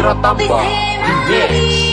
Pratamba Remix